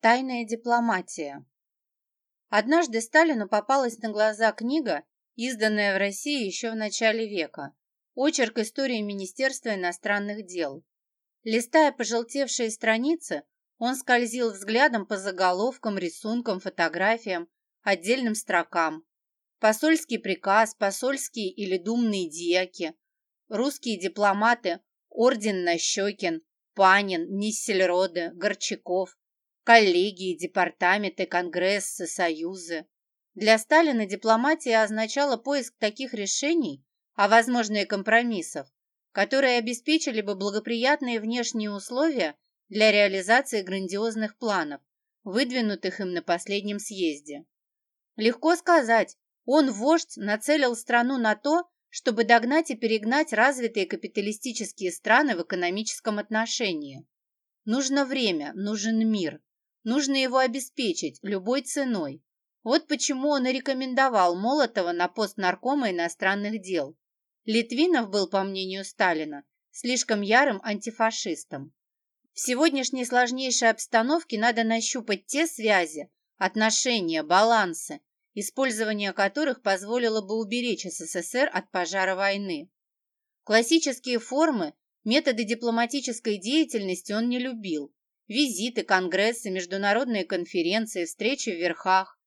Тайная дипломатия. Однажды Сталину попалась на глаза книга, изданная в России еще в начале века, очерк истории Министерства иностранных дел. Листая пожелтевшие страницы, он скользил взглядом по заголовкам, рисункам, фотографиям, отдельным строкам. Посольский приказ, посольские или думные диаки, русские дипломаты, орден Нащекин, Панин, Ниссельроде, Горчаков, коллегии, департаменты, конгрессы, союзы. Для Сталина дипломатия означала поиск таких решений, а возможно и компромиссов, которые обеспечили бы благоприятные внешние условия для реализации грандиозных планов, выдвинутых им на последнем съезде. Легко сказать, он, вождь, нацелил страну на то, чтобы догнать и перегнать развитые капиталистические страны в экономическом отношении. Нужно время, нужен мир, Нужно его обеспечить любой ценой. Вот почему он и рекомендовал Молотова на пост наркома иностранных дел. Литвинов был, по мнению Сталина, слишком ярым антифашистом. В сегодняшней сложнейшей обстановке надо нащупать те связи, отношения, балансы, использование которых позволило бы уберечь СССР от пожара войны. Классические формы, методы дипломатической деятельности он не любил, Визиты, конгрессы, международные конференции, встречи в верхах.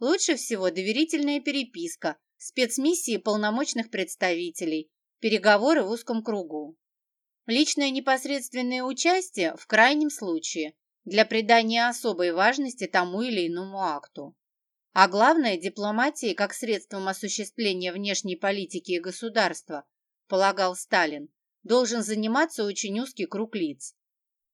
Лучше всего доверительная переписка, спецмиссии полномочных представителей, переговоры в узком кругу. Личное непосредственное участие в крайнем случае для придания особой важности тому или иному акту. А главное, дипломатией как средством осуществления внешней политики и государства, полагал Сталин, должен заниматься очень узкий круг лиц.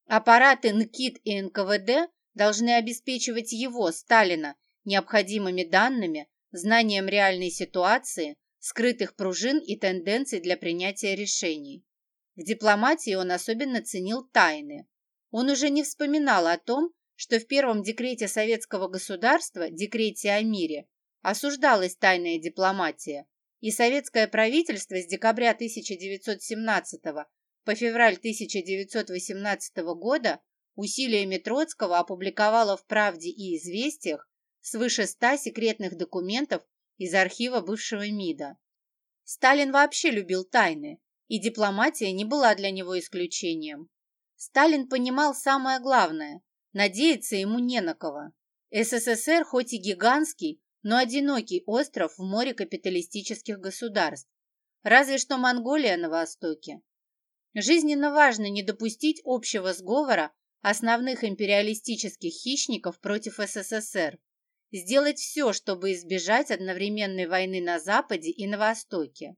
Аппараты НКИД и НКВД должны обеспечивать его, Сталина, необходимыми данными, знанием реальной ситуации, скрытых пружин и тенденций для принятия решений. В дипломатии он особенно ценил тайны. Он уже не вспоминал о том, что в первом декрете советского государства, декрете о мире, осуждалась тайная дипломатия, и советское правительство с декабря 1917 по февраль 1918 года усилиями Троцкого опубликовала в «Правде» и «Известиях» свыше ста секретных документов из архива бывшего МИДа. Сталин вообще любил тайны, и дипломатия не была для него исключением. Сталин понимал самое главное – надеяться ему не на кого. СССР хоть и гигантский, но одинокий остров в море капиталистических государств. Разве что Монголия на востоке. Жизненно важно не допустить общего сговора основных империалистических хищников против СССР, сделать все, чтобы избежать одновременной войны на Западе и на Востоке.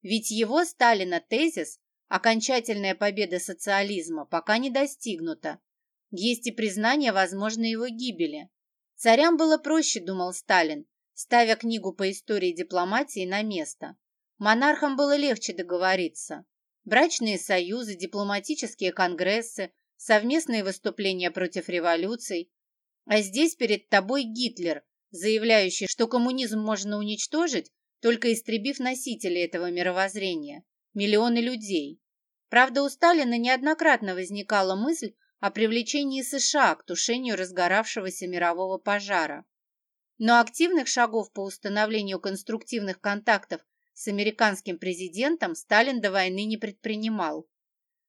Ведь его, Сталина, тезис «окончательная победа социализма» пока не достигнута. Есть и признание возможной его гибели. Царям было проще, думал Сталин, ставя книгу по истории дипломатии на место. Монархам было легче договориться брачные союзы, дипломатические конгрессы, совместные выступления против революций. А здесь перед тобой Гитлер, заявляющий, что коммунизм можно уничтожить, только истребив носители этого мировоззрения – миллионы людей. Правда, у Сталина неоднократно возникала мысль о привлечении США к тушению разгоравшегося мирового пожара. Но активных шагов по установлению конструктивных контактов с американским президентом Сталин до войны не предпринимал.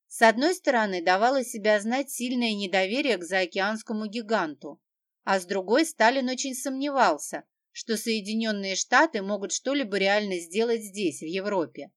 С одной стороны, давало себя знать сильное недоверие к заокеанскому гиганту, а с другой Сталин очень сомневался, что Соединенные Штаты могут что-либо реально сделать здесь, в Европе.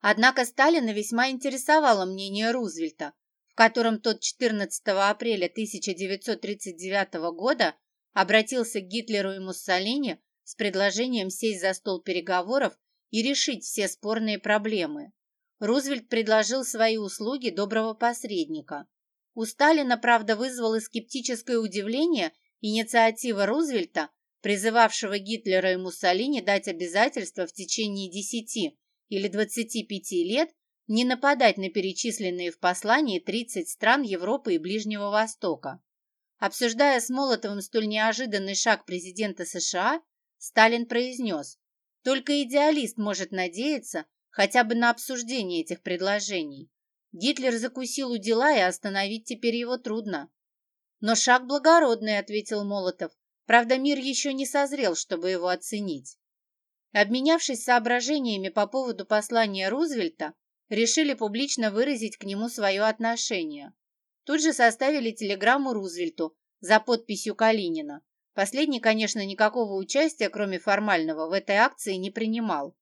Однако Сталина весьма интересовало мнение Рузвельта, в котором тот 14 апреля 1939 года обратился к Гитлеру и Муссолини с предложением сесть за стол переговоров и решить все спорные проблемы. Рузвельт предложил свои услуги доброго посредника. У Сталина, правда, вызвало скептическое удивление инициатива Рузвельта, призывавшего Гитлера и Муссолини дать обязательство в течение 10 или 25 лет не нападать на перечисленные в послании 30 стран Европы и Ближнего Востока. Обсуждая с Молотовым столь неожиданный шаг президента США, Сталин произнес, только идеалист может надеяться хотя бы на обсуждение этих предложений. Гитлер закусил у дела, и остановить теперь его трудно. Но шаг благородный, ответил Молотов. Правда, мир еще не созрел, чтобы его оценить. Обменявшись соображениями по поводу послания Рузвельта, решили публично выразить к нему свое отношение. Тут же составили телеграмму Рузвельту за подписью Калинина. Последний, конечно, никакого участия, кроме формального, в этой акции не принимал.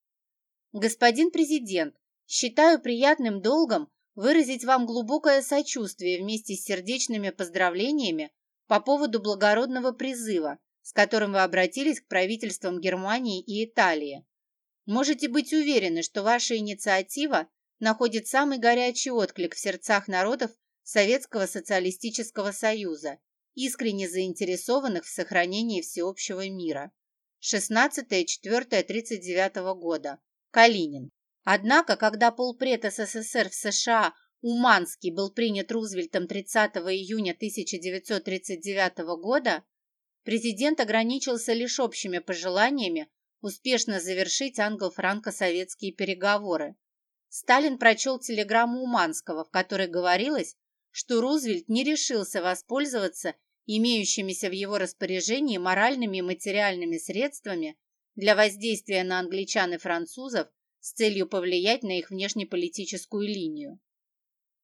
«Господин президент, считаю приятным долгом выразить вам глубокое сочувствие вместе с сердечными поздравлениями по поводу благородного призыва, с которым вы обратились к правительствам Германии и Италии. Можете быть уверены, что ваша инициатива находит самый горячий отклик в сердцах народов Советского Социалистического Союза, искренне заинтересованных в сохранении всеобщего мира. 16-4-39 года. Калинин. Однако, когда полпред СССР в США Уманский был принят Рузвельтом 30 июня 1939 года, президент ограничился лишь общими пожеланиями успешно завершить англо-франко-советские переговоры. Сталин прочел телеграмму Уманского, в которой говорилось, что Рузвельт не решился воспользоваться имеющимися в его распоряжении моральными и материальными средствами для воздействия на англичан и французов с целью повлиять на их внешнеполитическую линию.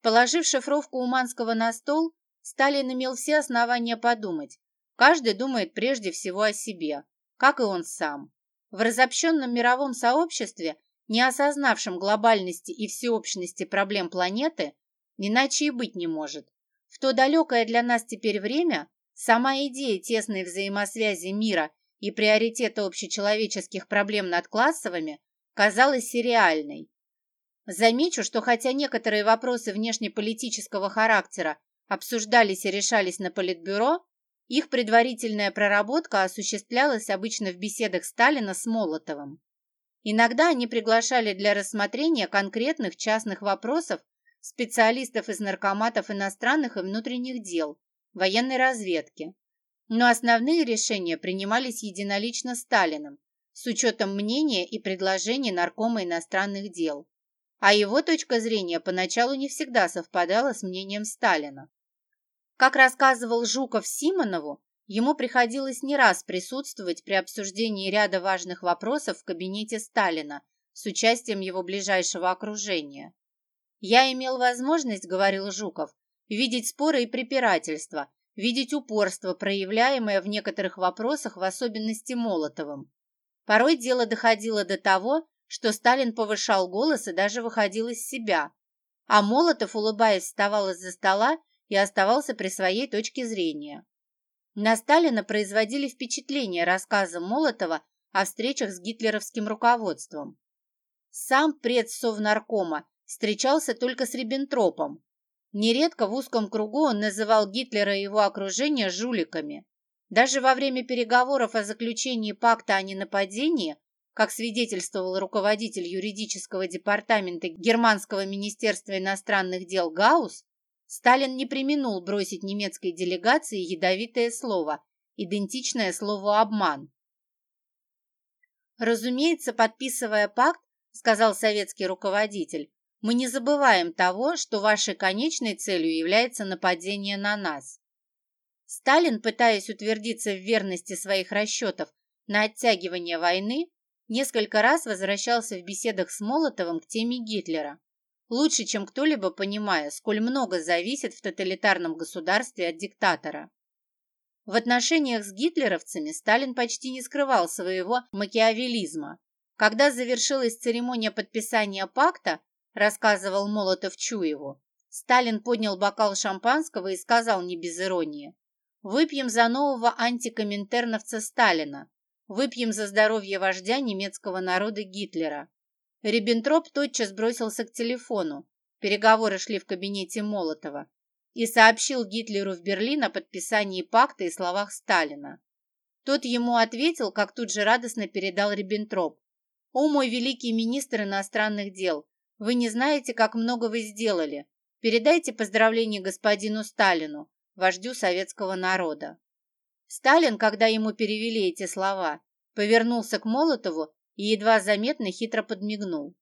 Положив шифровку Уманского на стол, Сталин имел все основания подумать. Каждый думает прежде всего о себе, как и он сам. В разобщенном мировом сообществе, не осознавшем глобальности и всеобщности проблем планеты, иначе и быть не может. В то далекое для нас теперь время сама идея тесной взаимосвязи мира и приоритета общечеловеческих проблем над классовыми казалась сериальной. Замечу, что хотя некоторые вопросы внешнеполитического характера обсуждались и решались на Политбюро, их предварительная проработка осуществлялась обычно в беседах Сталина с Молотовым. Иногда они приглашали для рассмотрения конкретных частных вопросов специалистов из наркоматов иностранных и внутренних дел, военной разведки. Но основные решения принимались единолично Сталиным, с учетом мнения и предложений наркома иностранных дел а его точка зрения поначалу не всегда совпадала с мнением Сталина. Как рассказывал Жуков Симонову, ему приходилось не раз присутствовать при обсуждении ряда важных вопросов в кабинете Сталина с участием его ближайшего окружения. «Я имел возможность, — говорил Жуков, — видеть споры и препирательства, видеть упорство, проявляемое в некоторых вопросах, в особенности Молотовым. Порой дело доходило до того, что Сталин повышал голос и даже выходил из себя, а Молотов, улыбаясь, вставал из-за стола и оставался при своей точке зрения. На Сталина производили впечатление рассказы Молотова о встречах с гитлеровским руководством. Сам предсовнаркома встречался только с Риббентропом. Нередко в узком кругу он называл Гитлера и его окружение жуликами. Даже во время переговоров о заключении пакта о ненападении как свидетельствовал руководитель юридического департамента Германского министерства иностранных дел Гаус, Сталин не применул бросить немецкой делегации ядовитое слово, идентичное слову «обман». «Разумеется, подписывая пакт, — сказал советский руководитель, — мы не забываем того, что вашей конечной целью является нападение на нас. Сталин, пытаясь утвердиться в верности своих расчетов на оттягивание войны, несколько раз возвращался в беседах с Молотовым к теме Гитлера, лучше, чем кто-либо понимая, сколь много зависит в тоталитарном государстве от диктатора. В отношениях с гитлеровцами Сталин почти не скрывал своего макиавелизма. Когда завершилась церемония подписания пакта, рассказывал Молотов Чуеву, Сталин поднял бокал шампанского и сказал не без иронии, «Выпьем за нового антикоминтерновца Сталина, Выпьем за здоровье вождя немецкого народа Гитлера. Риббентроп тотчас бросился к телефону. Переговоры шли в кабинете Молотова. И сообщил Гитлеру в Берлин о подписании пакта и словах Сталина. Тот ему ответил, как тут же радостно передал Риббентроп. «О, мой великий министр иностранных дел! Вы не знаете, как много вы сделали. Передайте поздравления господину Сталину, вождю советского народа». Сталин, когда ему перевели эти слова, повернулся к Молотову и едва заметно хитро подмигнул.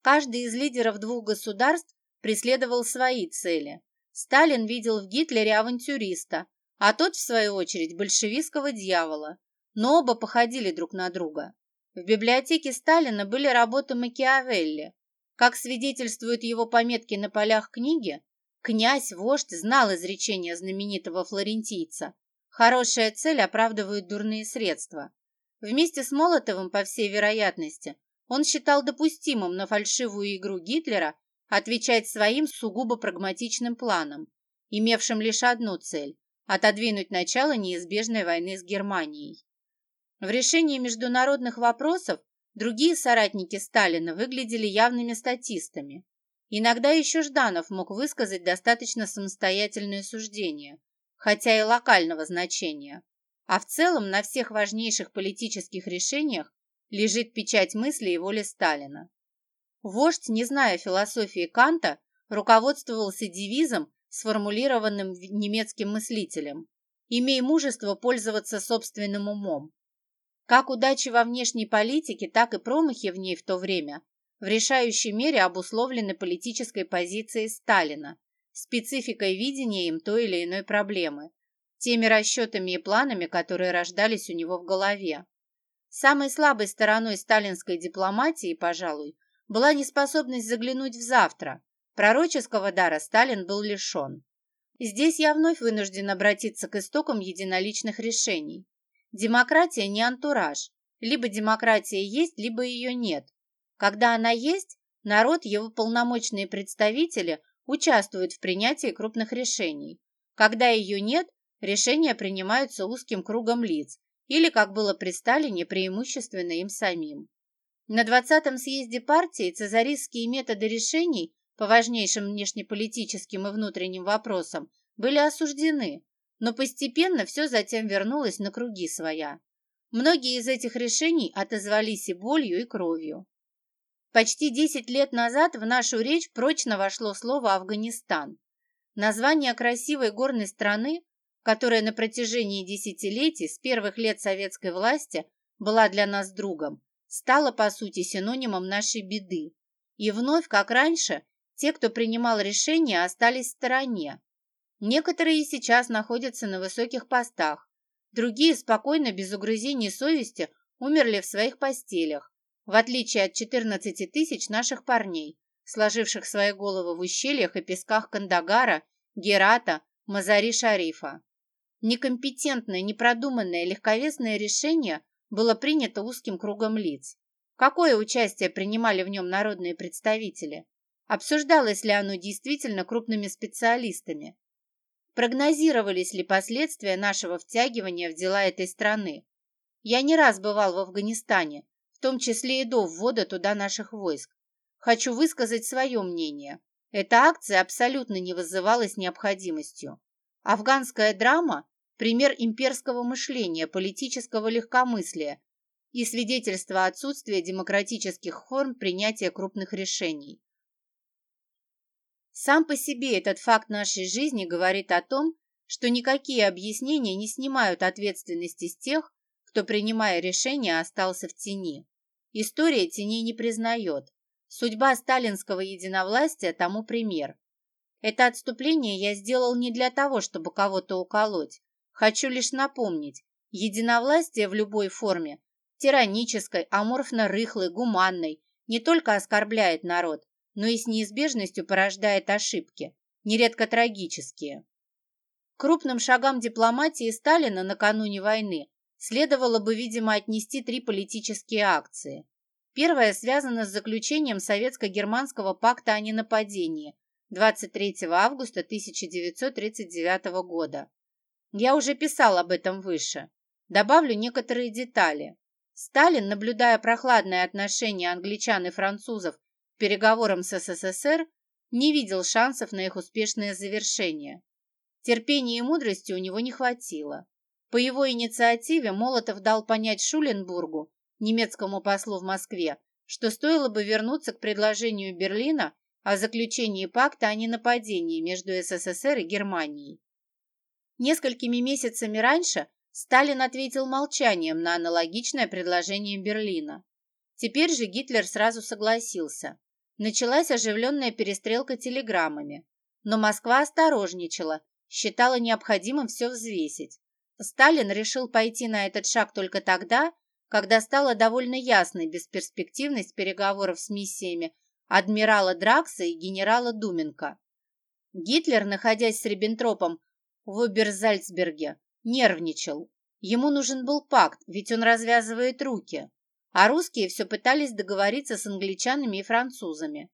Каждый из лидеров двух государств преследовал свои цели. Сталин видел в Гитлере авантюриста, а тот, в свою очередь, большевистского дьявола. Но оба походили друг на друга. В библиотеке Сталина были работы Макиавелли. Как свидетельствуют его пометки на полях книги, князь-вождь знал изречение знаменитого флорентийца «Хорошая цель оправдывает дурные средства». Вместе с Молотовым, по всей вероятности, он считал допустимым на фальшивую игру Гитлера отвечать своим сугубо прагматичным планом, имевшим лишь одну цель – отодвинуть начало неизбежной войны с Германией. В решении международных вопросов другие соратники Сталина выглядели явными статистами. Иногда еще Жданов мог высказать достаточно самостоятельное суждение, хотя и локального значения. А в целом на всех важнейших политических решениях лежит печать мысли и воли Сталина. Вождь, не зная философии Канта, руководствовался девизом, сформулированным немецким мыслителем «Имей мужество пользоваться собственным умом». Как удачи во внешней политике, так и промахи в ней в то время в решающей мере обусловлены политической позицией Сталина, спецификой видения им той или иной проблемы, теми расчетами и планами, которые рождались у него в голове. Самой слабой стороной сталинской дипломатии, пожалуй, была неспособность заглянуть в завтра. Пророческого дара Сталин был лишен. Здесь я вновь вынужден обратиться к истокам единоличных решений. Демократия не антураж. Либо демократия есть, либо ее нет. Когда она есть, народ, его полномочные представители участвуют в принятии крупных решений. Когда ее нет, решения принимаются узким кругом лиц или, как было при Сталине, преимущественно им самим. На 20-м съезде партии цезаристские методы решений по важнейшим внешнеполитическим и внутренним вопросам были осуждены, но постепенно все затем вернулось на круги своя. Многие из этих решений отозвались и болью, и кровью. Почти 10 лет назад в нашу речь прочно вошло слово «Афганистан». Название красивой горной страны, которая на протяжении десятилетий с первых лет советской власти была для нас другом, стало, по сути, синонимом нашей беды. И вновь, как раньше, те, кто принимал решения, остались в стороне. Некоторые сейчас находятся на высоких постах, другие спокойно, без угрызений совести, умерли в своих постелях, в отличие от 14 тысяч наших парней, сложивших свои головы в ущельях и песках Кандагара, Герата, Мазари-Шарифа. Некомпетентное, непродуманное, легковесное решение было принято узким кругом лиц. Какое участие принимали в нем народные представители? Обсуждалось ли оно действительно крупными специалистами? Прогнозировались ли последствия нашего втягивания в дела этой страны? Я не раз бывал в Афганистане, в том числе и до ввода туда наших войск. Хочу высказать свое мнение. Эта акция абсолютно не вызывалась необходимостью. Афганская драма пример имперского мышления, политического легкомыслия и свидетельство отсутствия демократических форм принятия крупных решений. Сам по себе этот факт нашей жизни говорит о том, что никакие объяснения не снимают ответственности с тех, кто, принимая решения, остался в тени. История теней не признает. Судьба сталинского единовластия тому пример. Это отступление я сделал не для того, чтобы кого-то уколоть, Хочу лишь напомнить, единовластие в любой форме, тиранической, аморфно-рыхлой, гуманной, не только оскорбляет народ, но и с неизбежностью порождает ошибки, нередко трагические. Крупным шагам дипломатии Сталина накануне войны следовало бы, видимо, отнести три политические акции. Первая связана с заключением Советско-германского пакта о ненападении 23 августа 1939 года. Я уже писал об этом выше. Добавлю некоторые детали. Сталин, наблюдая прохладное отношение англичан и французов переговорам с СССР, не видел шансов на их успешное завершение. Терпения и мудрости у него не хватило. По его инициативе Молотов дал понять Шуленбургу, немецкому послу в Москве, что стоило бы вернуться к предложению Берлина о заключении пакта о ненападении между СССР и Германией. Несколькими месяцами раньше Сталин ответил молчанием на аналогичное предложение Берлина. Теперь же Гитлер сразу согласился. Началась оживленная перестрелка телеграммами. Но Москва осторожничала, считала необходимым все взвесить. Сталин решил пойти на этот шаг только тогда, когда стала довольно ясной бесперспективность переговоров с миссиями адмирала Дракса и генерала Думенко. Гитлер, находясь с Риббентропом в Оберзальцберге, нервничал. Ему нужен был пакт, ведь он развязывает руки. А русские все пытались договориться с англичанами и французами.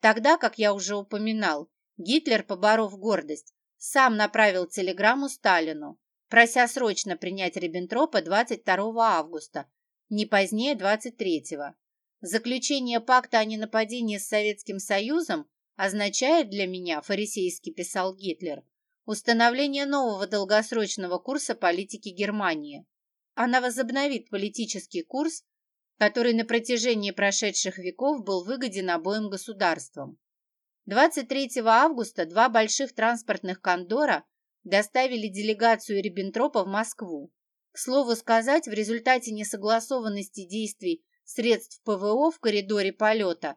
Тогда, как я уже упоминал, Гитлер, поборов гордость, сам направил телеграмму Сталину, прося срочно принять Риббентропа 22 августа, не позднее 23-го. Заключение пакта о ненападении с Советским Союзом означает для меня, фарисейски писал Гитлер, установление нового долгосрочного курса политики Германии. Она возобновит политический курс, который на протяжении прошедших веков был выгоден обоим государствам. 23 августа два больших транспортных кондора доставили делегацию Риббентропа в Москву. К слову сказать, в результате несогласованности действий средств ПВО в коридоре полета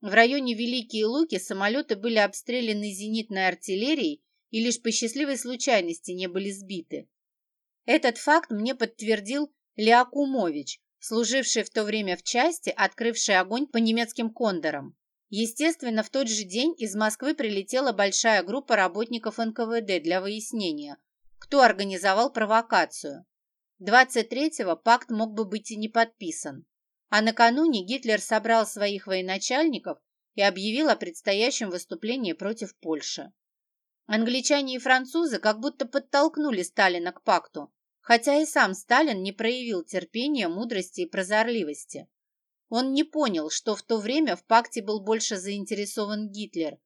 в районе Великие Луки самолеты были обстреляны зенитной артиллерией и лишь по счастливой случайности не были сбиты. Этот факт мне подтвердил Леокумович, служивший в то время в части, открывший огонь по немецким кондорам. Естественно, в тот же день из Москвы прилетела большая группа работников НКВД для выяснения, кто организовал провокацию. 23-го пакт мог бы быть и не подписан. А накануне Гитлер собрал своих военачальников и объявил о предстоящем выступлении против Польши. Англичане и французы как будто подтолкнули Сталина к пакту, хотя и сам Сталин не проявил терпения, мудрости и прозорливости. Он не понял, что в то время в пакте был больше заинтересован Гитлер.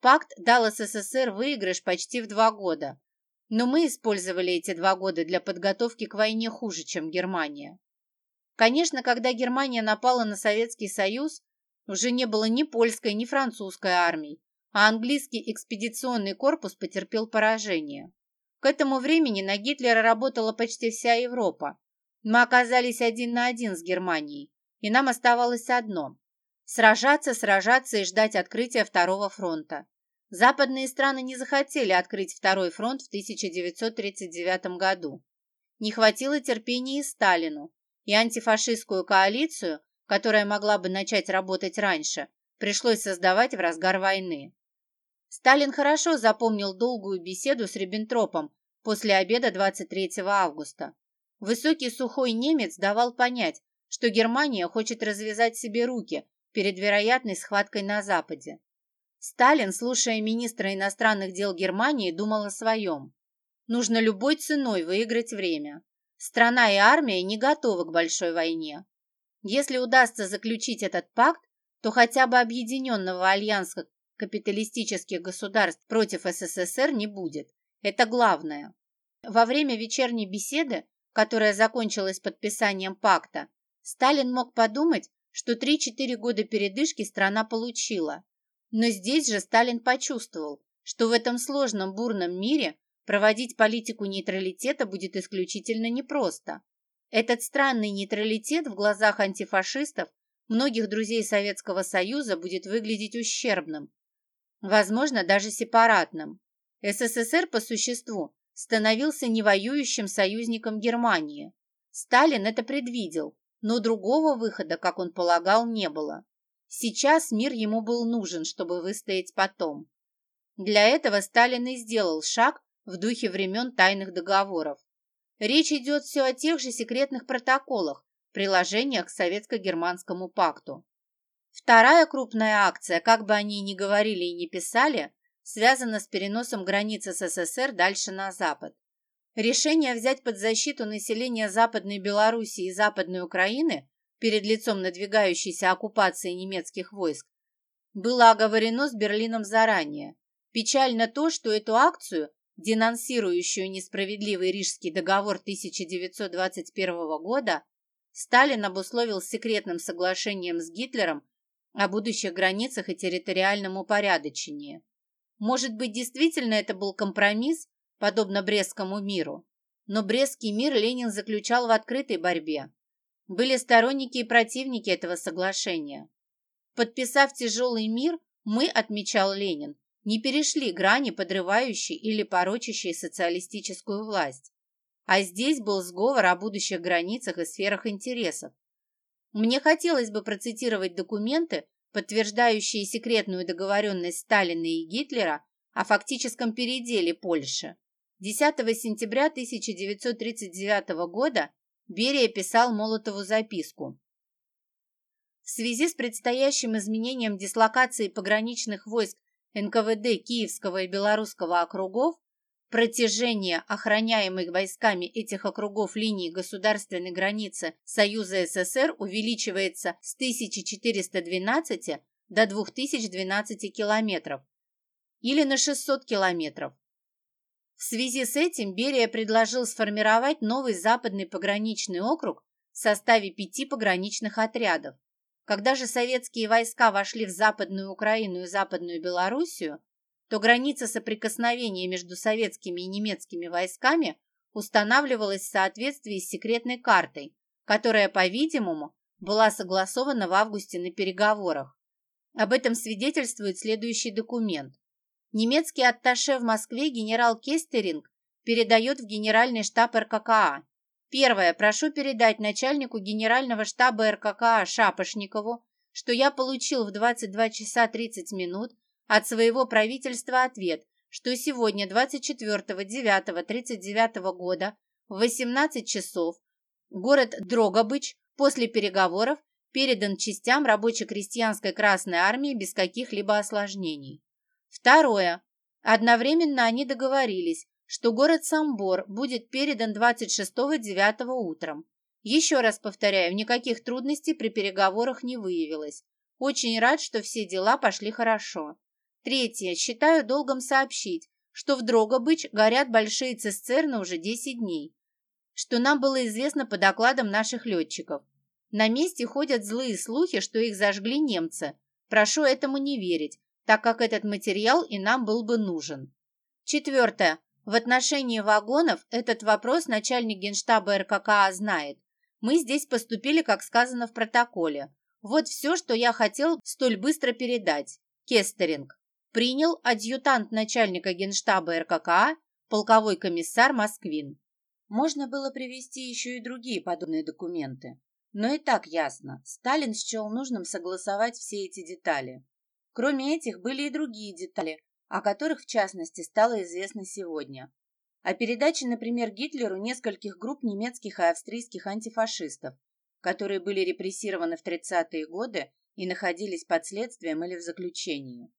Пакт дал СССР выигрыш почти в два года, но мы использовали эти два года для подготовки к войне хуже, чем Германия. Конечно, когда Германия напала на Советский Союз, уже не было ни польской, ни французской армий, а английский экспедиционный корпус потерпел поражение. К этому времени на Гитлера работала почти вся Европа. Мы оказались один на один с Германией, и нам оставалось одно – сражаться, сражаться и ждать открытия Второго фронта. Западные страны не захотели открыть Второй фронт в 1939 году. Не хватило терпения и Сталину, и антифашистскую коалицию, которая могла бы начать работать раньше, пришлось создавать в разгар войны. Сталин хорошо запомнил долгую беседу с Риббентропом после обеда 23 августа. Высокий сухой немец давал понять, что Германия хочет развязать себе руки перед вероятной схваткой на Западе. Сталин, слушая министра иностранных дел Германии, думал о своем. Нужно любой ценой выиграть время. Страна и армия не готовы к большой войне. Если удастся заключить этот пакт, то хотя бы объединенного альянса капиталистических государств против СССР не будет. Это главное. Во время вечерней беседы, которая закончилась подписанием пакта, Сталин мог подумать, что 3-4 года передышки страна получила. Но здесь же Сталин почувствовал, что в этом сложном бурном мире проводить политику нейтралитета будет исключительно непросто. Этот странный нейтралитет в глазах антифашистов, многих друзей Советского Союза, будет выглядеть ущербным, возможно, даже сепаратным. СССР по существу становился невоюющим союзником Германии. Сталин это предвидел но другого выхода, как он полагал, не было. Сейчас мир ему был нужен, чтобы выстоять потом. Для этого Сталин и сделал шаг в духе времен тайных договоров. Речь идет все о тех же секретных протоколах, приложениях к Советско-Германскому пакту. Вторая крупная акция, как бы они ни говорили и ни писали, связана с переносом границы СССР дальше на запад. Решение взять под защиту население Западной Белоруссии и Западной Украины перед лицом надвигающейся оккупации немецких войск было оговорено с Берлином заранее. Печально то, что эту акцию, денонсирующую несправедливый Рижский договор 1921 года, Сталин обусловил секретным соглашением с Гитлером о будущих границах и территориальном упорядочении. Может быть, действительно это был компромисс, подобно Брестскому миру. Но Брестский мир Ленин заключал в открытой борьбе. Были сторонники и противники этого соглашения. Подписав тяжелый мир, мы, отмечал Ленин, не перешли грани, подрывающей или порочащей социалистическую власть. А здесь был сговор о будущих границах и сферах интересов. Мне хотелось бы процитировать документы, подтверждающие секретную договоренность Сталина и Гитлера о фактическом переделе Польши. 10 сентября 1939 года Берия писал Молотову записку. В связи с предстоящим изменением дислокации пограничных войск НКВД Киевского и Белорусского округов, протяжение охраняемых войсками этих округов линии государственной границы Союза СССР увеличивается с 1412 до 2012 километров или на 600 километров. В связи с этим Берия предложил сформировать новый западный пограничный округ в составе пяти пограничных отрядов. Когда же советские войска вошли в Западную Украину и Западную Белоруссию, то граница соприкосновения между советскими и немецкими войсками устанавливалась в соответствии с секретной картой, которая, по-видимому, была согласована в августе на переговорах. Об этом свидетельствует следующий документ. Немецкий атташе в Москве генерал Кестеринг передает в Генеральный штаб РККА Первое. Прошу передать начальнику генерального штаба РККА Шапошникову, что я получил в 22 часа 30 минут от своего правительства ответ, что сегодня, 24.09.39 года, в 18 часов, город Дрогобыч после переговоров передан частям рабоче-крестьянской Красной Армии без каких-либо осложнений. Второе. Одновременно они договорились, что город Самбор будет передан 26-9 утром. Еще раз повторяю, никаких трудностей при переговорах не выявилось. Очень рад, что все дела пошли хорошо. Третье. Считаю долгом сообщить, что в Дрогобыч горят большие цистерны уже 10 дней, что нам было известно по докладам наших летчиков. На месте ходят злые слухи, что их зажгли немцы. Прошу этому не верить, так как этот материал и нам был бы нужен. Четвертое. В отношении вагонов этот вопрос начальник генштаба РККА знает. Мы здесь поступили, как сказано в протоколе. Вот все, что я хотел столь быстро передать. Кестеринг. Принял адъютант начальника генштаба РККА, полковой комиссар Москвин. Можно было привести еще и другие подобные документы. Но и так ясно, Сталин счел нужным согласовать все эти детали. Кроме этих были и другие детали, о которых, в частности, стало известно сегодня. О передаче, например, Гитлеру нескольких групп немецких и австрийских антифашистов, которые были репрессированы в 30-е годы и находились под следствием или в заключении.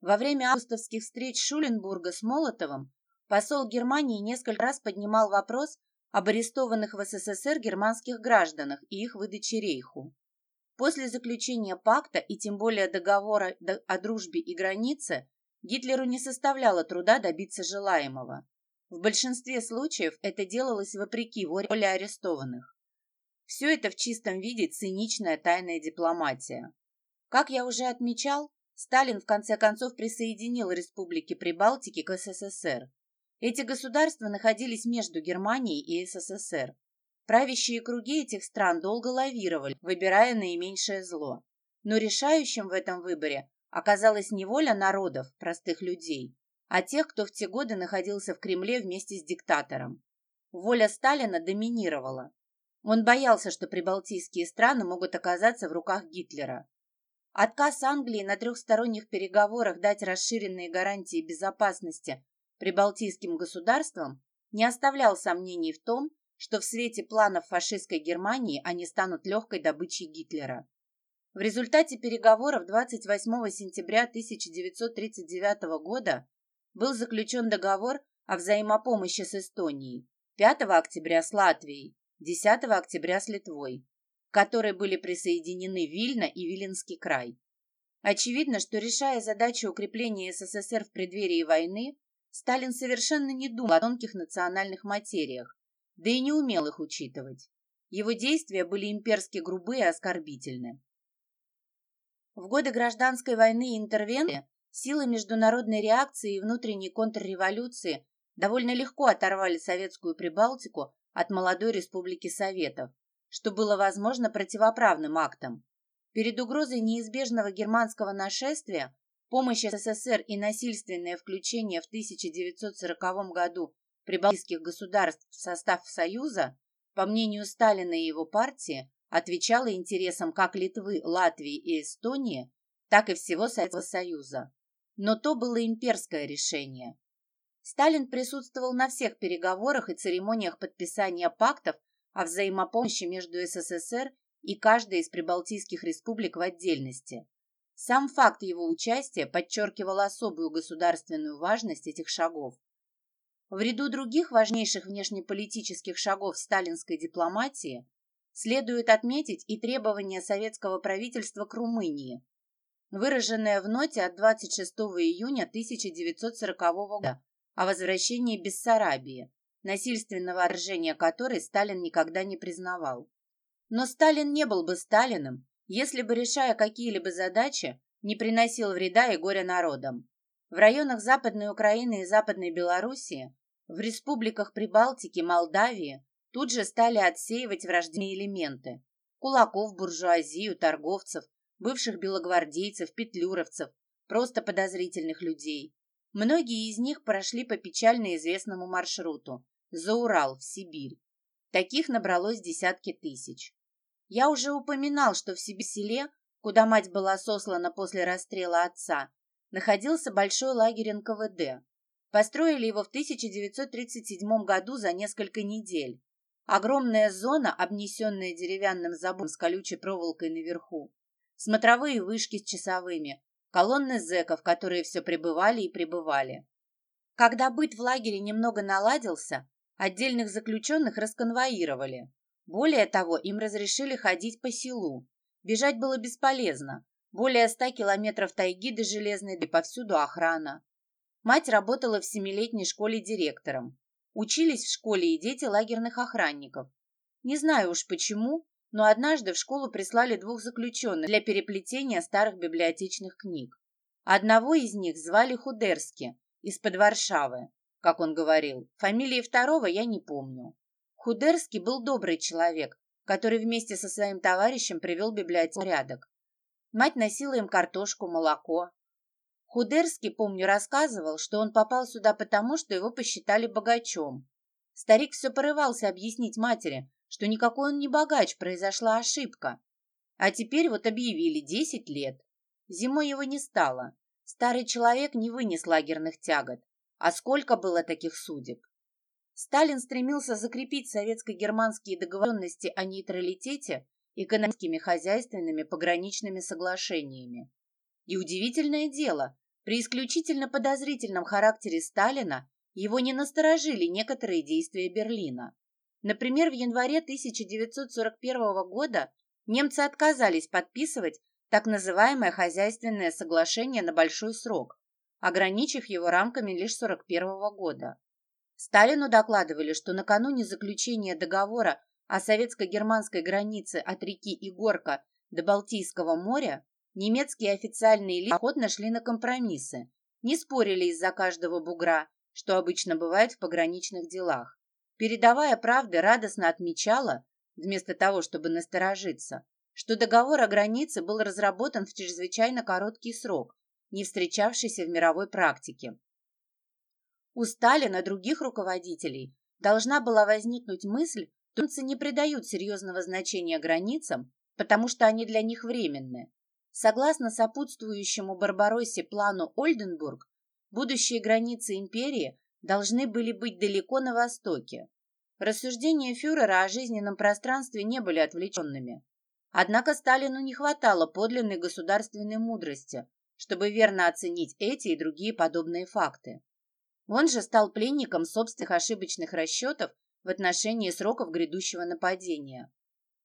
Во время августовских встреч Шуленбурга с Молотовым посол Германии несколько раз поднимал вопрос об арестованных в СССР германских гражданах и их выдаче Рейху. После заключения пакта и тем более договора о дружбе и границе Гитлеру не составляло труда добиться желаемого. В большинстве случаев это делалось вопреки воле арестованных. Все это в чистом виде циничная тайная дипломатия. Как я уже отмечал, Сталин в конце концов присоединил республики Прибалтики к СССР. Эти государства находились между Германией и СССР. Правящие круги этих стран долго лавировали, выбирая наименьшее зло. Но решающим в этом выборе оказалась не воля народов, простых людей, а тех, кто в те годы находился в Кремле вместе с диктатором. Воля Сталина доминировала. Он боялся, что прибалтийские страны могут оказаться в руках Гитлера. Отказ Англии на трехсторонних переговорах дать расширенные гарантии безопасности прибалтийским государствам не оставлял сомнений в том, что в свете планов фашистской Германии они станут легкой добычей Гитлера. В результате переговоров 28 сентября 1939 года был заключен договор о взаимопомощи с Эстонией, 5 октября с Латвией, 10 октября с Литвой, к которой были присоединены Вильна и Виленский край. Очевидно, что решая задачу укрепления СССР в преддверии войны, Сталин совершенно не думал о тонких национальных материях, да и не умел их учитывать. Его действия были имперски грубы и оскорбительны. В годы гражданской войны и интервенции силы международной реакции и внутренней контрреволюции довольно легко оторвали советскую Прибалтику от молодой республики Советов, что было возможно противоправным актом. Перед угрозой неизбежного германского нашествия помощь СССР и насильственное включение в 1940 году прибалтийских государств в состав Союза, по мнению Сталина и его партии, отвечала интересам как Литвы, Латвии и Эстонии, так и всего Советского Союза. Но то было имперское решение. Сталин присутствовал на всех переговорах и церемониях подписания пактов о взаимопомощи между СССР и каждой из прибалтийских республик в отдельности. Сам факт его участия подчеркивал особую государственную важность этих шагов. В ряду других важнейших внешнеполитических шагов сталинской дипломатии следует отметить и требования советского правительства к Румынии, выраженное в ноте от 26 июня 1940 года о возвращении Бессарабии, насильственного отражения которой Сталин никогда не признавал. Но Сталин не был бы Сталиным, если бы, решая какие-либо задачи, не приносил вреда и горя народам. В районах Западной Украины и Западной Белоруссии, в республиках Прибалтики, Молдавии тут же стали отсеивать враждебные элементы – кулаков, буржуазию, торговцев, бывших белогвардейцев, петлюровцев, просто подозрительных людей. Многие из них прошли по печально известному маршруту – за Урал, в Сибирь. Таких набралось десятки тысяч. Я уже упоминал, что в Сибиселе, куда мать была сослана после расстрела отца, находился большой лагерь НКВД. Построили его в 1937 году за несколько недель. Огромная зона, обнесенная деревянным забором с колючей проволокой наверху. Смотровые вышки с часовыми. Колонны зэков, которые все пребывали и пребывали. Когда быт в лагере немного наладился, отдельных заключенных расконвоировали. Более того, им разрешили ходить по селу. Бежать было бесполезно. Более ста километров тайги до железной, и повсюду охрана. Мать работала в семилетней школе директором. Учились в школе и дети лагерных охранников. Не знаю уж почему, но однажды в школу прислали двух заключенных для переплетения старых библиотечных книг. Одного из них звали Худерски, из-под Варшавы, как он говорил. Фамилии второго я не помню. Худерский был добрый человек, который вместе со своим товарищем привел библиотеку порядок. Мать носила им картошку, молоко. Худерский, помню, рассказывал, что он попал сюда потому, что его посчитали богачом. Старик все порывался объяснить матери, что никакой он не богач, произошла ошибка. А теперь вот объявили десять лет. Зимой его не стало. Старый человек не вынес лагерных тягот. А сколько было таких судеб? Сталин стремился закрепить советско-германские договоренности о нейтралитете экономическими, хозяйственными, пограничными соглашениями. И удивительное дело, при исключительно подозрительном характере Сталина его не насторожили некоторые действия Берлина. Например, в январе 1941 года немцы отказались подписывать так называемое хозяйственное соглашение на большой срок, ограничив его рамками лишь 1941 года. Сталину докладывали, что накануне заключения договора о советско-германской границе от реки Игорка до Балтийского моря немецкие официальные лица охотно шли на компромиссы, не спорили из-за каждого бугра, что обычно бывает в пограничных делах. Передавая правды, радостно отмечала, вместо того, чтобы насторожиться, что договор о границе был разработан в чрезвычайно короткий срок, не встречавшийся в мировой практике. У Сталина других руководителей должна была возникнуть мысль, что немцы не придают серьезного значения границам, потому что они для них временны. Согласно сопутствующему Барбароссе плану Ольденбург, будущие границы империи должны были быть далеко на востоке. Рассуждения фюрера о жизненном пространстве не были отвлеченными. Однако Сталину не хватало подлинной государственной мудрости, чтобы верно оценить эти и другие подобные факты. Он же стал пленником собственных ошибочных расчетов в отношении сроков грядущего нападения.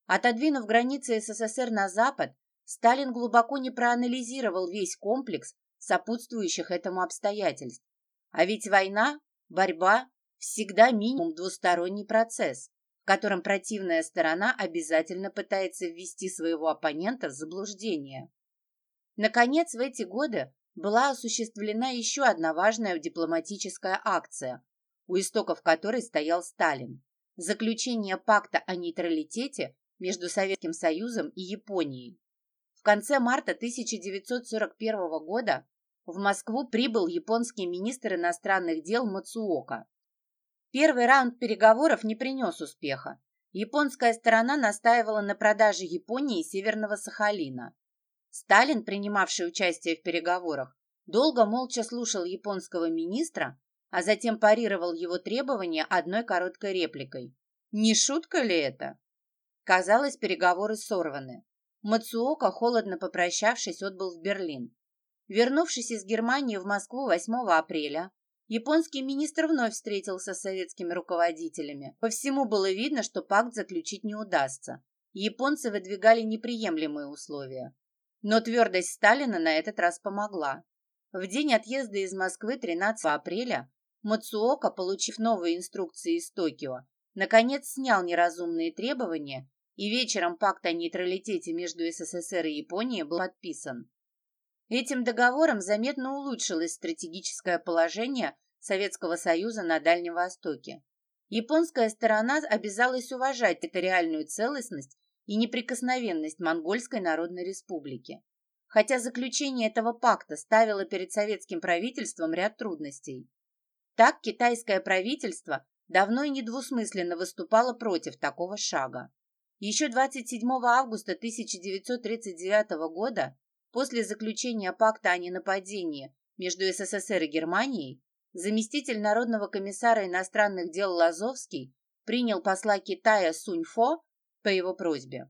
Отодвинув границы СССР на запад, Сталин глубоко не проанализировал весь комплекс сопутствующих этому обстоятельств. А ведь война, борьба – всегда минимум двусторонний процесс, в котором противная сторона обязательно пытается ввести своего оппонента в заблуждение. Наконец, в эти годы была осуществлена еще одна важная дипломатическая акция, у истоков которой стоял Сталин – заключение пакта о нейтралитете между Советским Союзом и Японией. В конце марта 1941 года в Москву прибыл японский министр иностранных дел Мацуока. Первый раунд переговоров не принес успеха. Японская сторона настаивала на продаже Японии Северного Сахалина. Сталин, принимавший участие в переговорах, долго молча слушал японского министра, а затем парировал его требования одной короткой репликой. Не шутка ли это? Казалось, переговоры сорваны. Мацуока, холодно попрощавшись, отбыл в Берлин. Вернувшись из Германии в Москву 8 апреля, японский министр вновь встретился с советскими руководителями. По всему было видно, что пакт заключить не удастся. Японцы выдвигали неприемлемые условия. Но твердость Сталина на этот раз помогла. В день отъезда из Москвы 13 апреля Мацуока, получив новые инструкции из Токио, наконец снял неразумные требования, и вечером пакт о нейтралитете между СССР и Японией был подписан. Этим договором заметно улучшилось стратегическое положение Советского Союза на Дальнем Востоке. Японская сторона обязалась уважать территориальную целостность и неприкосновенность Монгольской Народной Республики. Хотя заключение этого пакта ставило перед советским правительством ряд трудностей. Так китайское правительство давно и недвусмысленно выступало против такого шага. Еще 27 августа 1939 года, после заключения пакта о ненападении между СССР и Германией, заместитель Народного комиссара иностранных дел Лазовский принял посла Китая Суньфо по его просьбе.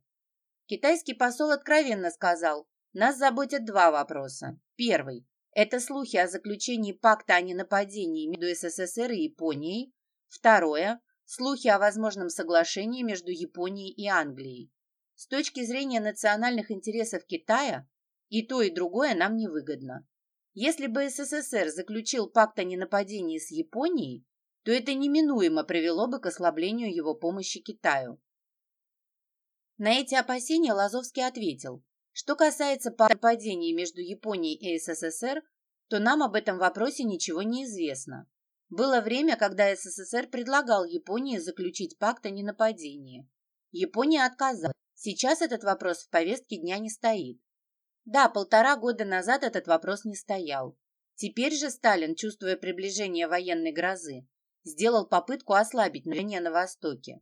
Китайский посол откровенно сказал, нас заботят два вопроса. Первый – это слухи о заключении пакта о ненападении между СССР и Японией. Второе – слухи о возможном соглашении между Японией и Англией. С точки зрения национальных интересов Китая, и то, и другое нам невыгодно. Если бы СССР заключил пакт о ненападении с Японией, то это неминуемо привело бы к ослаблению его помощи Китаю. На эти опасения Лазовский ответил, что касается падения между Японией и СССР, то нам об этом вопросе ничего не известно. Было время, когда СССР предлагал Японии заключить пакт о ненападении. Япония отказала. Сейчас этот вопрос в повестке дня не стоит. Да, полтора года назад этот вопрос не стоял. Теперь же Сталин, чувствуя приближение военной грозы, сделал попытку ослабить напряжение на Востоке.